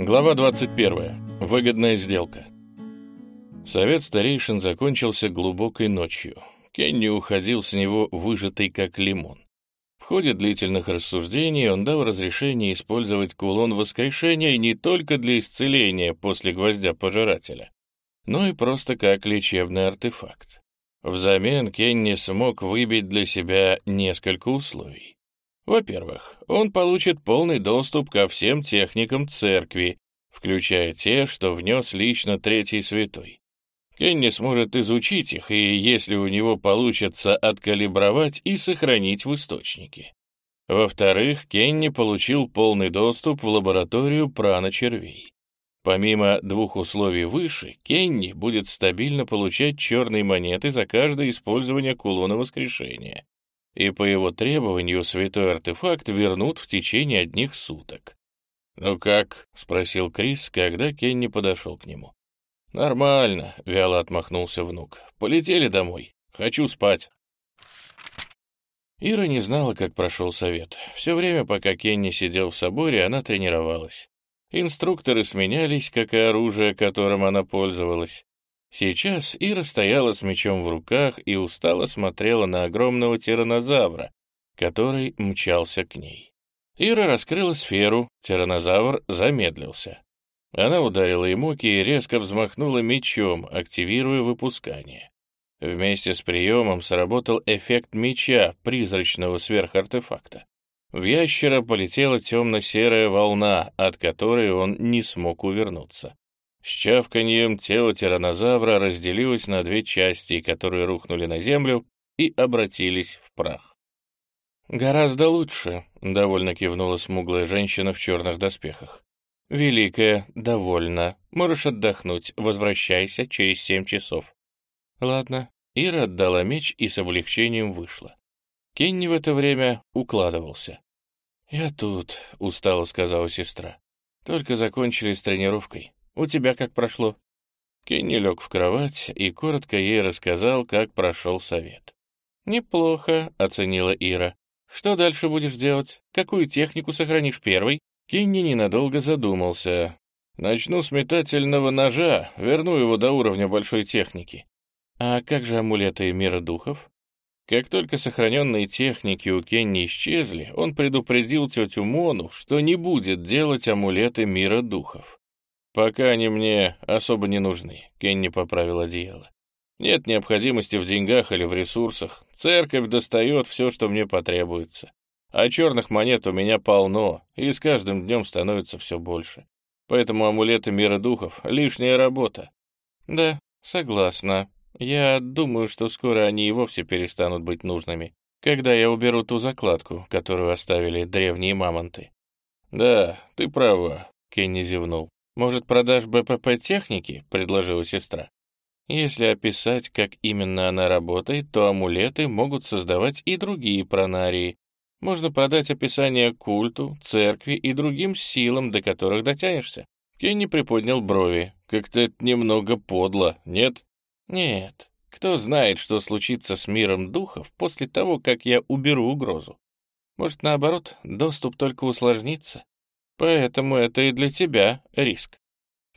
Глава 21. Выгодная сделка. Совет старейшин закончился глубокой ночью. Кенни уходил с него выжатый как лимон. В ходе длительных рассуждений он дал разрешение использовать кулон воскрешения не только для исцеления после гвоздя пожирателя, но и просто как лечебный артефакт. Взамен Кенни смог выбить для себя несколько условий. Во-первых, он получит полный доступ ко всем техникам церкви, включая те, что внес лично Третий Святой. Кенни сможет изучить их, и если у него получится откалибровать и сохранить в источнике. Во-вторых, Кенни получил полный доступ в лабораторию праночервей. Помимо двух условий выше, Кенни будет стабильно получать черные монеты за каждое использование кулона воскрешения. И по его требованию святой артефакт вернут в течение одних суток. «Ну как?» — спросил Крис, когда Кенни подошел к нему. «Нормально», — вяло отмахнулся внук. «Полетели домой. Хочу спать». Ира не знала, как прошел совет. Все время, пока Кенни сидел в соборе, она тренировалась. Инструкторы сменялись, как и оружие, которым она пользовалась. Сейчас Ира стояла с мечом в руках и устало смотрела на огромного тиранозавра, который мчался к ней. Ира раскрыла сферу, тиранозавр замедлился. Она ударила ему и резко взмахнула мечом, активируя выпускание. Вместе с приемом сработал эффект меча, призрачного сверхартефакта. В ящера полетела темно-серая волна, от которой он не смог увернуться. С чавканьем тело тиранозавра разделилось на две части, которые рухнули на землю и обратились в прах. «Гораздо лучше», — довольно кивнула смуглая женщина в черных доспехах. «Великая, довольна. Можешь отдохнуть. Возвращайся через семь часов». «Ладно». Ира отдала меч и с облегчением вышла. Кенни в это время укладывался. «Я тут», — устало сказала сестра. «Только закончили с тренировкой. У тебя как прошло?» Кенни лег в кровать и коротко ей рассказал, как прошел совет. «Неплохо», — оценила Ира. «Что дальше будешь делать? Какую технику сохранишь первой?» Кенни ненадолго задумался. «Начну с метательного ножа, верну его до уровня большой техники». «А как же амулеты мира духов?» Как только сохраненные техники у Кенни исчезли, он предупредил тетю Мону, что не будет делать амулеты мира духов. «Пока они мне особо не нужны», — Кенни поправил одеяло. «Нет необходимости в деньгах или в ресурсах. Церковь достает все, что мне потребуется. А черных монет у меня полно, и с каждым днем становится все больше. Поэтому амулеты мира духов — лишняя работа». «Да, согласна», я думаю, что скоро они и вовсе перестанут быть нужными, когда я уберу ту закладку, которую оставили древние мамонты. «Да, ты права», — Кенни зевнул. «Может, продашь БПП техники?» — предложила сестра. Если описать, как именно она работает, то амулеты могут создавать и другие пронарии. Можно продать описание культу, церкви и другим силам, до которых дотянешься. Кенни приподнял брови. Как-то это немного подло, нет? Нет, кто знает, что случится с миром духов после того, как я уберу угрозу. Может, наоборот, доступ только усложнится. Поэтому это и для тебя риск.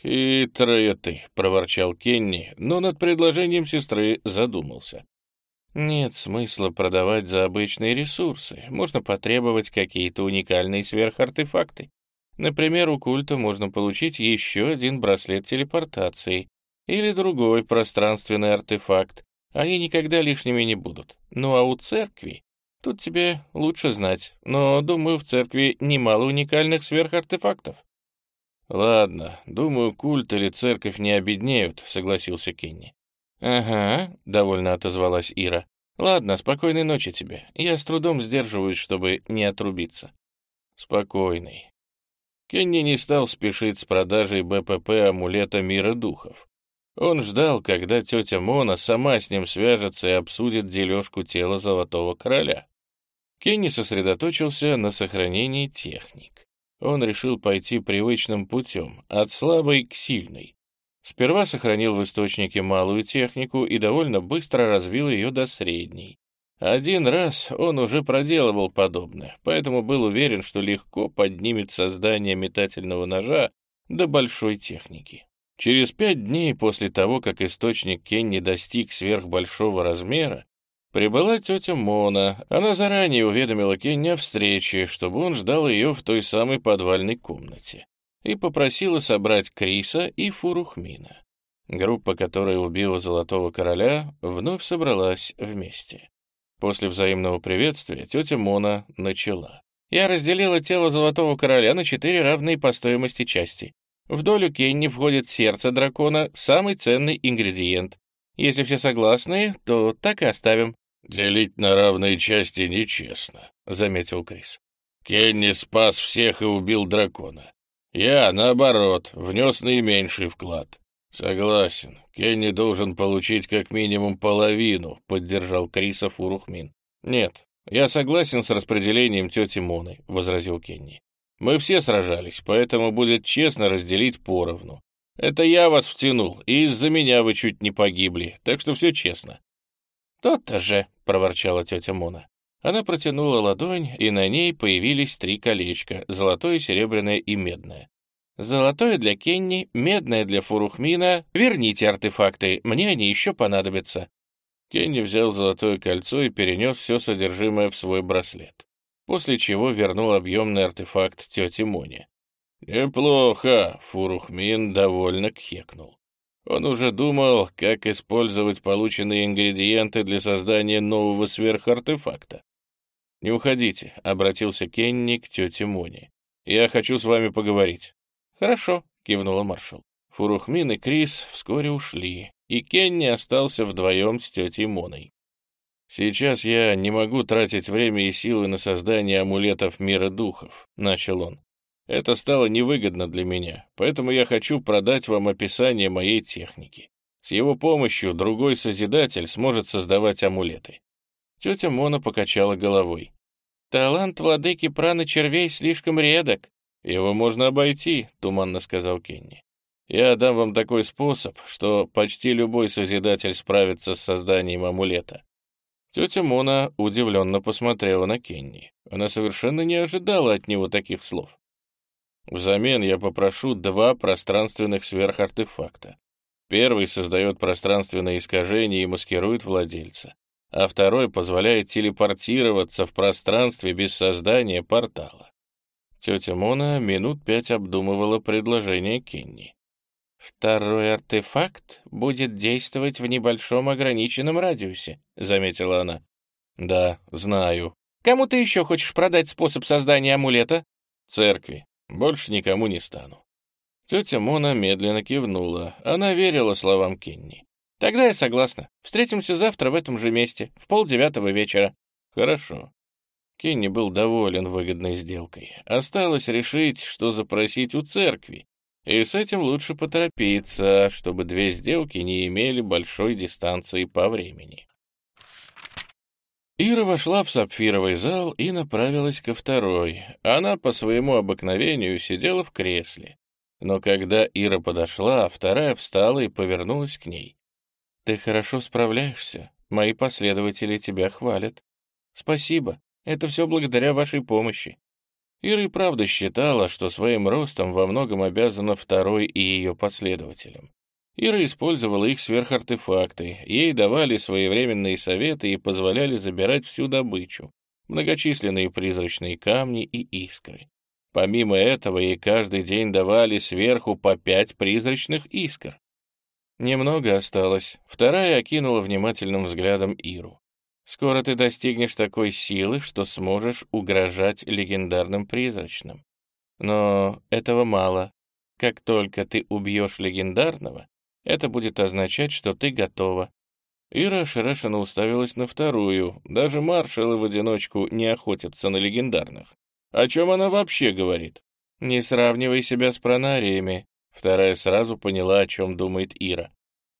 «Хитрая ты», — проворчал Кенни, но над предложением сестры задумался. «Нет смысла продавать за обычные ресурсы. Можно потребовать какие-то уникальные сверхартефакты. Например, у культа можно получить еще один браслет телепортации, или другой пространственный артефакт. Они никогда лишними не будут. Ну а у церкви... Тут тебе лучше знать, но, думаю, в церкви немало уникальных сверхартефактов. «Ладно, думаю, культ или церковь не обеднеют», — согласился Кенни. «Ага», — довольно отозвалась Ира. «Ладно, спокойной ночи тебе. Я с трудом сдерживаюсь, чтобы не отрубиться». «Спокойный». Кенни не стал спешить с продажей БПП амулета мира духов. Он ждал, когда тетя Мона сама с ним свяжется и обсудит дележку тела Золотого Короля. Кенни сосредоточился на сохранении техник. Он решил пойти привычным путем, от слабой к сильной. Сперва сохранил в источнике малую технику и довольно быстро развил ее до средней. Один раз он уже проделывал подобное, поэтому был уверен, что легко поднимет создание метательного ножа до большой техники. Через пять дней после того, как источник Кенни достиг сверхбольшого размера, прибыла тетя Мона. Она заранее уведомила Кенни о встрече, чтобы он ждал ее в той самой подвальной комнате, и попросила собрать Криса и Фурухмина. Группа, которая убила Золотого Короля, вновь собралась вместе. После взаимного приветствия тетя Мона начала. «Я разделила тело Золотого Короля на четыре равные по стоимости части. В долю Кенни входит сердце дракона, самый ценный ингредиент. Если все согласны, то так и оставим». «Делить на равные части нечестно», — заметил Крис. «Кенни спас всех и убил дракона. Я, наоборот, внес наименьший вклад». «Согласен. Кенни должен получить как минимум половину», — поддержал Криса Фурухмин. «Нет, я согласен с распределением тети Моны», — возразил Кенни. Мы все сражались, поэтому будет честно разделить поровну. Это я вас втянул, и из-за меня вы чуть не погибли, так что все честно». «То-то же», — проворчала тетя Мона. Она протянула ладонь, и на ней появились три колечка — золотое, серебряное и медное. «Золотое для Кенни, медное для Фурухмина. Верните артефакты, мне они еще понадобятся». Кенни взял золотое кольцо и перенес все содержимое в свой браслет после чего вернул объемный артефакт тете Моне. «Неплохо», — Фурухмин довольно кхекнул. Он уже думал, как использовать полученные ингредиенты для создания нового сверхартефакта. «Не уходите», — обратился Кенни к тете Моне. «Я хочу с вами поговорить». «Хорошо», — кивнула маршал. Фурухмин и Крис вскоре ушли, и Кенни остался вдвоем с тетей Моной. «Сейчас я не могу тратить время и силы на создание амулетов мира духов», — начал он. «Это стало невыгодно для меня, поэтому я хочу продать вам описание моей техники. С его помощью другой Созидатель сможет создавать амулеты». Тетя Мона покачала головой. «Талант владыки праны червей слишком редок». «Его можно обойти», — туманно сказал Кенни. «Я дам вам такой способ, что почти любой Созидатель справится с созданием амулета. Тетя Мона удивленно посмотрела на Кенни. Она совершенно не ожидала от него таких слов. Взамен я попрошу два пространственных сверхартефакта. Первый создает пространственное искажение и маскирует владельца, а второй позволяет телепортироваться в пространстве без создания портала. Тетя Мона минут пять обдумывала предложение Кенни. «Второй артефакт будет действовать в небольшом ограниченном радиусе», — заметила она. «Да, знаю». «Кому ты еще хочешь продать способ создания амулета?» «Церкви. Больше никому не стану». Тетя Мона медленно кивнула. Она верила словам Кенни. «Тогда я согласна. Встретимся завтра в этом же месте, в полдевятого вечера». «Хорошо». Кенни был доволен выгодной сделкой. Осталось решить, что запросить у церкви, и с этим лучше поторопиться, чтобы две сделки не имели большой дистанции по времени. Ира вошла в сапфировый зал и направилась ко второй. Она по своему обыкновению сидела в кресле. Но когда Ира подошла, вторая встала и повернулась к ней. «Ты хорошо справляешься. Мои последователи тебя хвалят. Спасибо. Это все благодаря вашей помощи. Ира и правда считала, что своим ростом во многом обязана второй и ее последователям. Ира использовала их сверхартефакты, ей давали своевременные советы и позволяли забирать всю добычу, многочисленные призрачные камни и искры. Помимо этого, ей каждый день давали сверху по пять призрачных искр. Немного осталось. Вторая окинула внимательным взглядом Иру. Скоро ты достигнешь такой силы, что сможешь угрожать легендарным призрачным. Но этого мало. Как только ты убьешь легендарного, это будет означать, что ты готова. Ира ошарашенно уставилась на вторую. Даже маршалы в одиночку не охотятся на легендарных. О чем она вообще говорит? Не сравнивай себя с пронариями. Вторая сразу поняла, о чем думает Ира.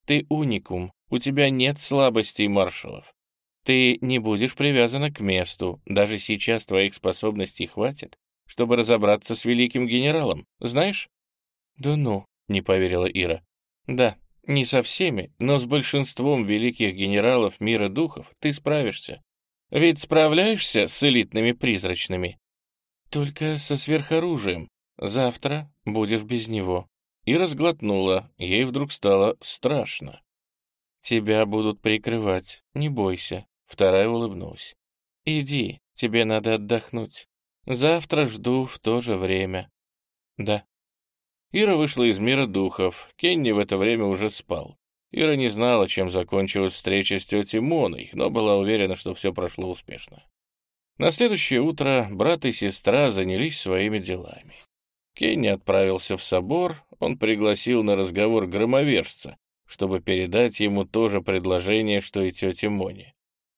Ты уникум, у тебя нет слабостей маршалов. Ты не будешь привязана к месту. Даже сейчас твоих способностей хватит, чтобы разобраться с великим генералом, знаешь? Да ну, не поверила Ира. Да, не со всеми, но с большинством великих генералов мира духов ты справишься. Ведь справляешься с элитными призрачными? Только со сверхоружием. Завтра будешь без него». И разглотнула, ей вдруг стало страшно. «Тебя будут прикрывать, не бойся», — вторая улыбнулась. «Иди, тебе надо отдохнуть. Завтра жду в то же время». «Да». Ира вышла из мира духов, Кенни в это время уже спал. Ира не знала, чем закончилась встреча с тетей Моной, но была уверена, что все прошло успешно. На следующее утро брат и сестра занялись своими делами. Кенни отправился в собор, он пригласил на разговор громовержца, чтобы передать ему то же предложение, что и тете Моне.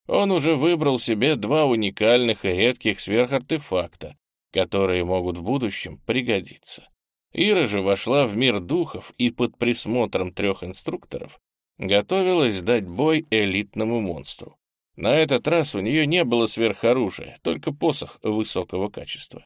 Он уже выбрал себе два уникальных и редких сверхартефакта, которые могут в будущем пригодиться. Ира же вошла в мир духов и под присмотром трех инструкторов готовилась дать бой элитному монстру. На этот раз у нее не было сверхоружия, только посох высокого качества.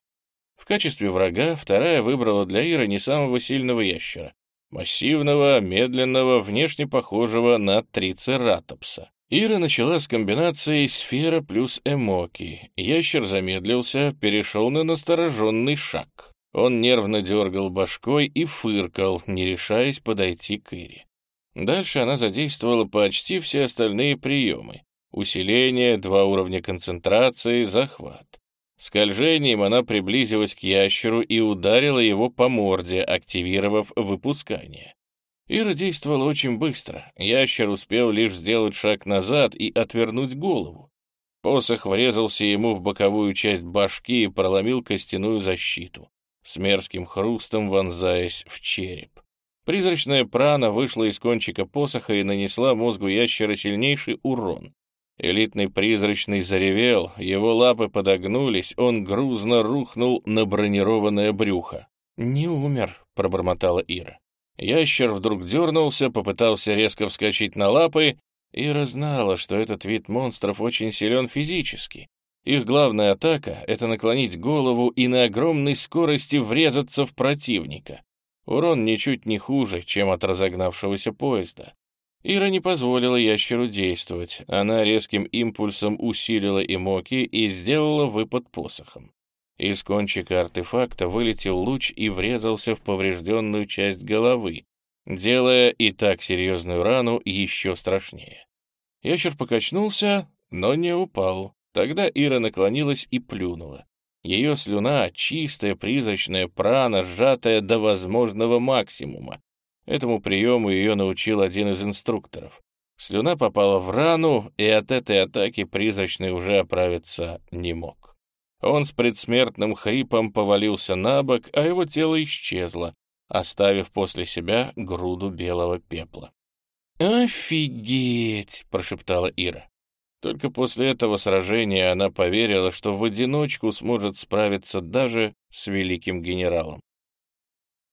В качестве врага вторая выбрала для Иры не самого сильного ящера, массивного, медленного, внешне похожего на трицератопса. Ира начала с комбинации сфера плюс эмоки. Ящер замедлился, перешел на настороженный шаг. Он нервно дергал башкой и фыркал, не решаясь подойти к Ире. Дальше она задействовала почти все остальные приемы. Усиление, два уровня концентрации, захват. Скольжением она приблизилась к ящеру и ударила его по морде, активировав выпускание. Ира действовала очень быстро. Ящер успел лишь сделать шаг назад и отвернуть голову. Посох врезался ему в боковую часть башки и проломил костяную защиту, с мерзким хрустом вонзаясь в череп. Призрачная прана вышла из кончика посоха и нанесла мозгу ящера сильнейший урон. Элитный призрачный заревел, его лапы подогнулись, он грузно рухнул на бронированное брюхо. «Не умер», — пробормотала Ира. Ящер вдруг дернулся, попытался резко вскочить на лапы. Ира знала, что этот вид монстров очень силен физически. Их главная атака — это наклонить голову и на огромной скорости врезаться в противника. Урон ничуть не хуже, чем от разогнавшегося поезда. Ира не позволила ящеру действовать. Она резким импульсом усилила эмоки и сделала выпад посохом. Из кончика артефакта вылетел луч и врезался в поврежденную часть головы, делая и так серьезную рану еще страшнее. Ящер покачнулся, но не упал. Тогда Ира наклонилась и плюнула. Ее слюна — чистая призрачная прана, сжатая до возможного максимума. Этому приему ее научил один из инструкторов. Слюна попала в рану, и от этой атаки призрачный уже оправиться не мог. Он с предсмертным хрипом повалился на бок, а его тело исчезло, оставив после себя груду белого пепла. «Офигеть!» — прошептала Ира. Только после этого сражения она поверила, что в одиночку сможет справиться даже с великим генералом.